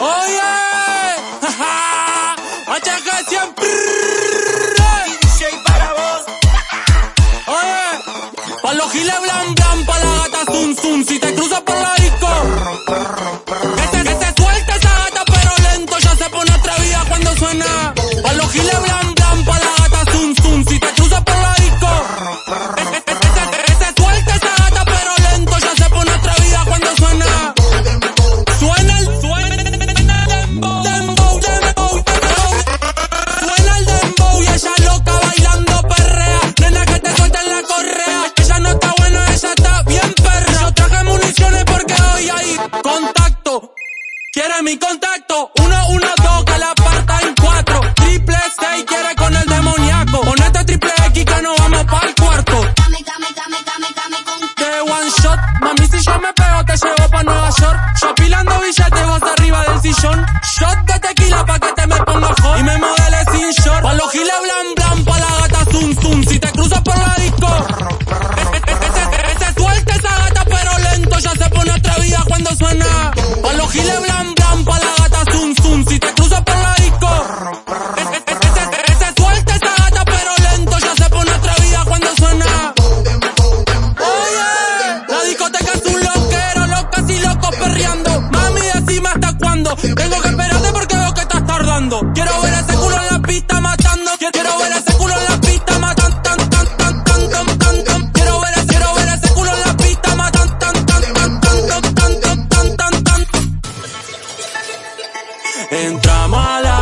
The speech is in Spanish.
Oye, jaja, otra canción. Prrr, DJ para vos. Oye, mi contacto. Uno, uno, dos, la pista matando. Quiero ver ese culo en la pista matando. Tan, tan, tan, tan, tan, tan, tan. Quiero ver, quiero ver ese culo en la pista. Tan, tan, tan, tan, tan, tan, tan, tan, tan. Entramos a la